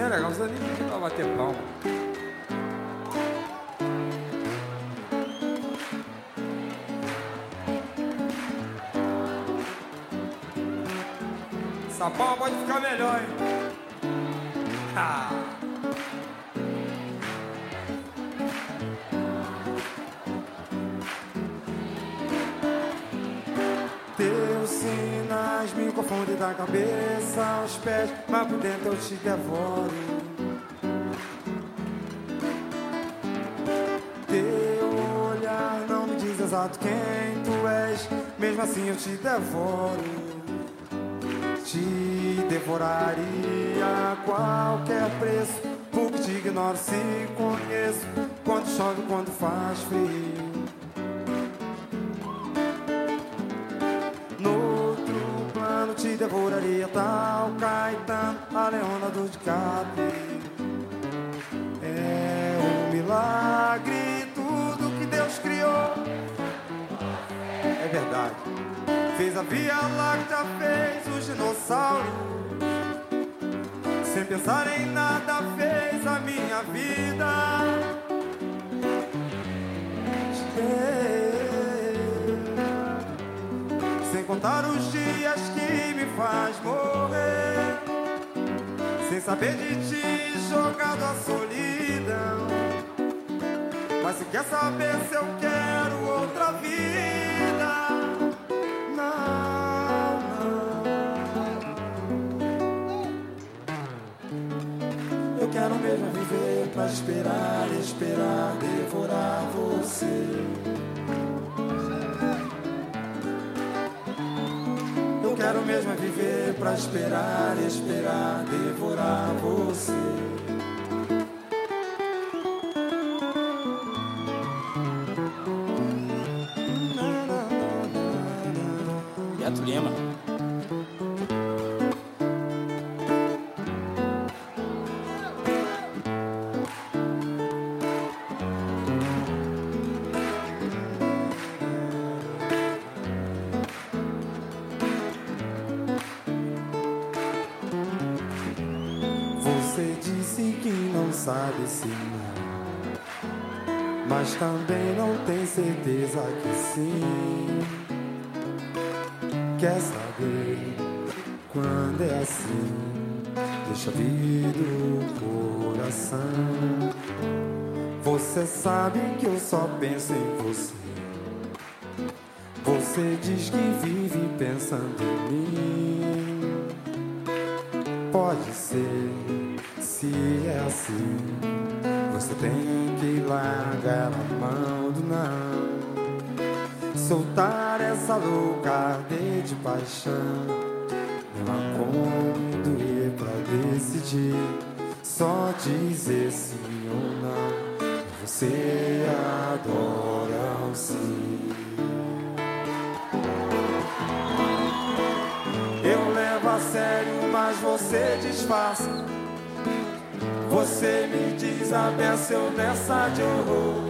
dancinha legal, não precisa nem bater palma. Essa palma pode ficar melhor, hein? Ah. Me confundem da cabeça aos pés, mas por dentro eu te devoro. Teu olhar não me diz exato quem tu és, mesmo assim eu te devoro. Te devoraria a qualquer preço, porque te ignoro se conheço. Quando chove, quando faz frio. A Leona do DiCaprio. É um milagre tudo que Deus criou. É verdade. Fez a Via Láctea, fez o dinossauro. Sem pensar em nada, fez a minha vida. Sem contar os dias que me faz morrer. Sem saber de ti, jogado à solidão. Mas se quer saber se eu quero outra vida, não, não. Eu quero mesmo viver pra esperar, esperar, devorar você. Quero mesmo viver pra esperar, esperar, devorar você. Beto Lima. Você disse que não sabe se não, mas também não tem certeza que sim. Quer saber quando é assim? Deixa vir o coração. Você sabe que eu só penso em você. Você diz que vive pensando em mim. Pode ser, se é assim, você tem que largar a mão do não. Soltar essa louca de paixão. Não há como doer pra decidir. Só dizer sim ou não. Você adora o sim. Eu levo a sério, mas você disfarça. Você me diz a benção dessa de horror.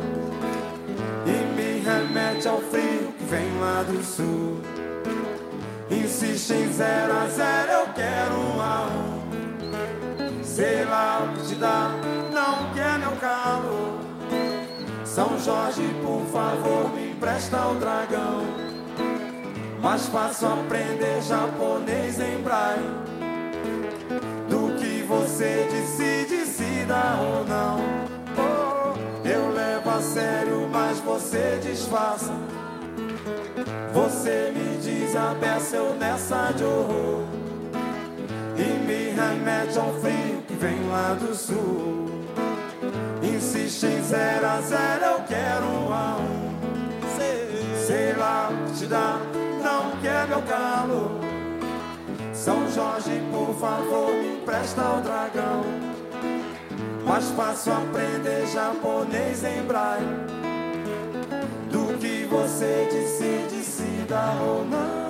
E me remete ao frio que vem lá do sul. Insiste em zero a zero, eu quero um a um. Sei lá o que te dá, não quer meu calor. São Jorge, por favor, me empresta o dragão. Mais fácil aprender japonês em braille do que você decide dá ou não. Oh, eu levo a sério, mas você disfarça. Você me diz a beça eu nessa de horror e me remete ao frio que vem lá do sul. Insiste em zero a zero, eu quero um a um. Sei, sei lá te dá, não quer meu calor. São Jorge, por favor, me empresta o dragão. Mais fácil aprender japonês em braille do que você decide se dá ou não.